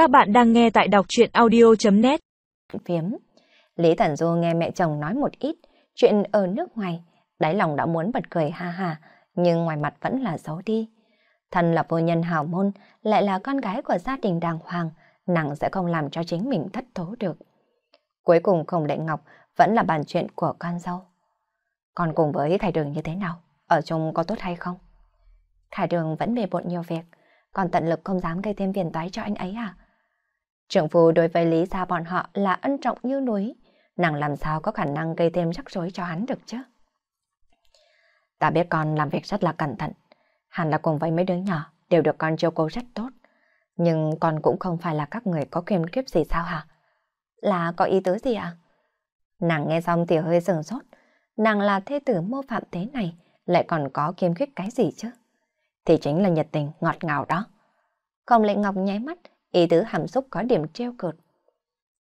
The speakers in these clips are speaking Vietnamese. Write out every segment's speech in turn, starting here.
Các bạn đang nghe tại đọc chuyện audio.net Phiếm Lý Thần Du nghe mẹ chồng nói một ít chuyện ở nước ngoài, đáy lòng đã muốn bật cười ha ha, nhưng ngoài mặt vẫn là xấu đi. Thân là vô nhân hào môn, lại là con gái của gia đình đàng hoàng, nàng sẽ không làm cho chính mình thất thố được. Cuối cùng Khổng Lệ Ngọc vẫn là bàn chuyện của con dâu. còn cùng với Khải Đường như thế nào? Ở chung có tốt hay không? Khải Đường vẫn bề bộn nhiều việc, còn tận lực không dám gây thêm phiền toái cho anh ấy à? Trưởng phu đối với Lý gia bọn họ là ân trọng như núi, nàng làm sao có khả năng gây thêm rắc rối cho hắn được chứ? Ta biết con làm việc rất là cẩn thận, hẳn là cùng với mấy đứa nhỏ đều được con chiêu cố rất tốt. Nhưng con cũng không phải là các người có kiêm kiếp gì sao hả? Là có ý tứ gì ạ? À? Nàng nghe xong thì hơi sừng sốt. Nàng là thê tử mô phạm thế này, lại còn có kiêm khuyết cái gì chứ? Thì chính là nhiệt tình, ngọt ngào đó. Không lệ ngọc nháy mắt, ý tứ hàm xúc có điểm treo cợt.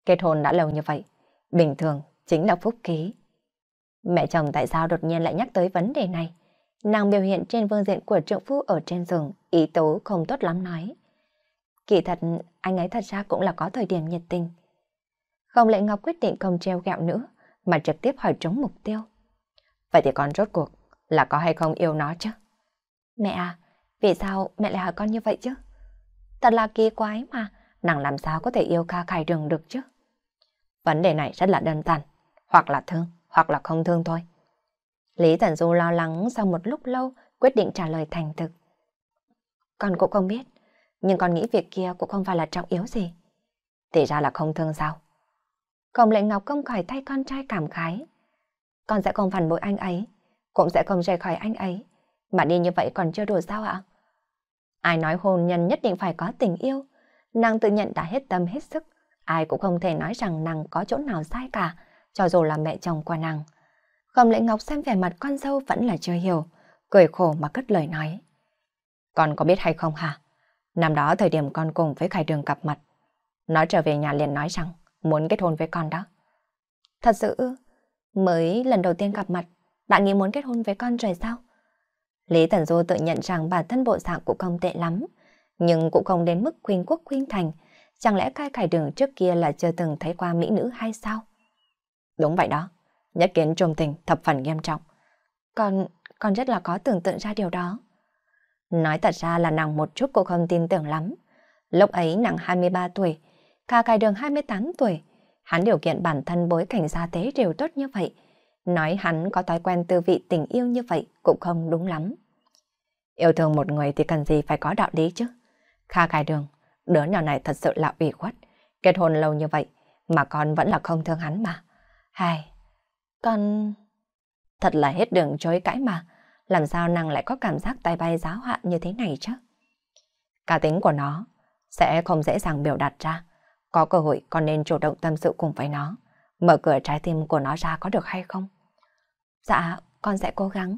Kết hôn đã lâu như vậy, bình thường chính là phúc ký. Mẹ chồng tại sao đột nhiên lại nhắc tới vấn đề này? Nàng biểu hiện trên vương diện của trượng phu ở trên giường, ý tố không tốt lắm nói. Kỳ thật, anh ấy thật ra cũng là có thời điểm nhiệt tình. Không lệ Ngọc quyết định không treo gẹo nữa, mà trực tiếp hỏi trúng mục tiêu. Vậy thì con rốt cuộc là có hay không yêu nó chứ? Mẹ à, vì sao mẹ lại hỏi con như vậy chứ? Thật là kỳ quái mà, nàng làm sao có thể yêu ca khải đường được chứ? Vấn đề này rất là đơn giản, hoặc là thương, hoặc là không thương thôi. Lý Thần Du lo lắng sau một lúc lâu quyết định trả lời thành thực. Con cũng không biết, nhưng con nghĩ việc kia cũng không phải là trọng yếu gì. Thì ra là không thương sao? Công lệnh Ngọc không khỏi thay con trai cảm khái. Con sẽ không phản bội anh ấy, cũng sẽ không rời khỏi anh ấy. Mà đi như vậy còn chưa đủ sao ạ? Ai nói hôn nhân nhất định phải có tình yêu. Nàng tự nhận đã hết tâm hết sức. Ai cũng không thể nói rằng nàng có chỗ nào sai cả, cho dù là mẹ chồng của nàng. Khổng lệ ngọc xem vẻ mặt con dâu vẫn là chưa hiểu, cười khổ mà cất lời nói. Con có biết hay không hả? Năm đó thời điểm con cùng với Khải Đường gặp mặt, nó trở về nhà liền nói rằng muốn kết hôn với con đó. Thật sự? Mới lần đầu tiên gặp mặt, bạn nghĩ muốn kết hôn với con rồi sao? Lý Tần Du tự nhận rằng bản thân bộ dạng cũng không tệ lắm, nhưng cũng không đến mức khuyên quốc khuyên thành. Chẳng lẽ cai khải đường trước kia là chưa từng thấy qua mỹ nữ hay sao? Đúng vậy đó, nhất kiến trùng tình thập phần nghiêm trọng. Còn còn rất là có tưởng tượng ra điều đó. Nói thật ra là nàng một chút cũng không tin tưởng lắm. Lúc ấy nàng 23 tuổi, Ca Cai Đường 28 tuổi. Hắn điều kiện bản thân bối cảnh gia tế đều tốt như vậy. Nói hắn có thói quen tư vị tình yêu như vậy cũng không đúng lắm. Yêu thương một người thì cần gì phải có đạo lý chứ. Kha Cai Đường, đứa nhỏ này thật sự là ủy khuất. Kết hôn lâu như vậy mà con vẫn là không thương hắn mà. Hai, con... Thật là hết đường chối cãi mà. Làm sao nàng lại có cảm giác tay bay giáo hạn như thế này chứ? Cá tính của nó sẽ không dễ dàng biểu đạt ra. Có cơ hội con nên chủ động tâm sự cùng với nó. Mở cửa trái tim của nó ra có được hay không? Dạ, con sẽ cố gắng.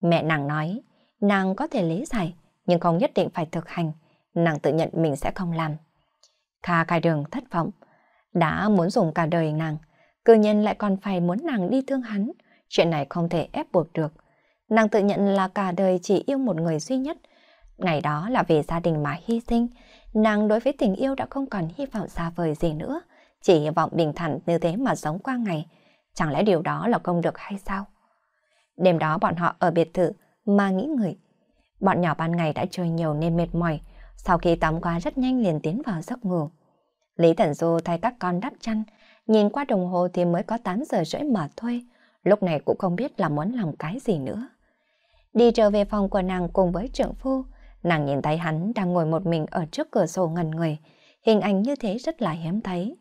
Mẹ nàng nói, nàng có thể lý giải, nhưng không nhất định phải thực hành. Nàng tự nhận mình sẽ không làm. Kha khai đường thất vọng. Đã muốn dùng cả đời nàng, cư nhiên lại còn phải muốn nàng đi thương hắn. Chuyện này không thể ép buộc được. Nàng tự nhận là cả đời chỉ yêu một người duy nhất. Ngày đó là vì gia đình mà hy sinh. Nàng đối với tình yêu đã không còn hy vọng xa vời gì nữa. Chỉ hy vọng bình thản như thế mà sống qua ngày. Chẳng lẽ điều đó là không được hay sao? Đêm đó bọn họ ở biệt thự mà nghĩ người. Bọn nhỏ ban ngày đã chơi nhiều nên mệt mỏi. Sau khi tắm qua rất nhanh liền tiến vào giấc ngủ. Lý Thần Du thay các con đắp chăn. Nhìn qua đồng hồ thì mới có 8 giờ rưỡi mà thôi. Lúc này cũng không biết là muốn làm cái gì nữa. Đi trở về phòng của nàng cùng với trưởng phu. Nàng nhìn thấy hắn đang ngồi một mình ở trước cửa sổ ngần người. Hình ảnh như thế rất là hiếm thấy.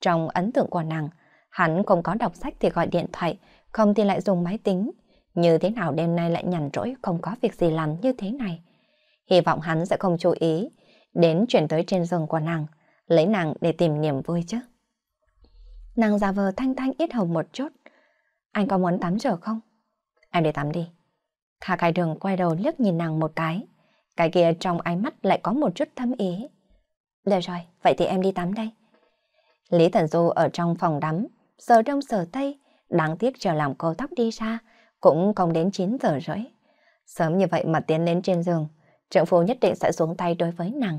Trong ấn tượng của nàng, hắn không có đọc sách thì gọi điện thoại, không thì lại dùng máy tính. Như thế nào đêm nay lại nhằn rỗi không có việc gì làm như thế này. Hy vọng hắn sẽ không chú ý đến chuyển tới trên giường của nàng, lấy nàng để tìm niềm vui chứ. Nàng giả vờ thanh thanh ít hồng một chút. Anh có muốn tắm rửa không? Em để tắm đi. thà Khai Đường quay đầu liếc nhìn nàng một cái. Cái kia trong ánh mắt lại có một chút thâm ý. Được rồi, vậy thì em đi tắm đây. Lý Thần Du ở trong phòng đắm, giờ đông giờ tây, đáng tiếc chờ làm cô tóc đi ra, cũng không đến 9 giờ rưỡi. Sớm như vậy mà tiến lên trên giường, trượng phu nhất định sẽ xuống tay đối với nàng.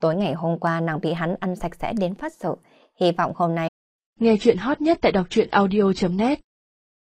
Tối ngày hôm qua nàng bị hắn ăn sạch sẽ đến phát sợ, hy vọng hôm nay. Nghe chuyện hot nhất tại đọc truyện audio.net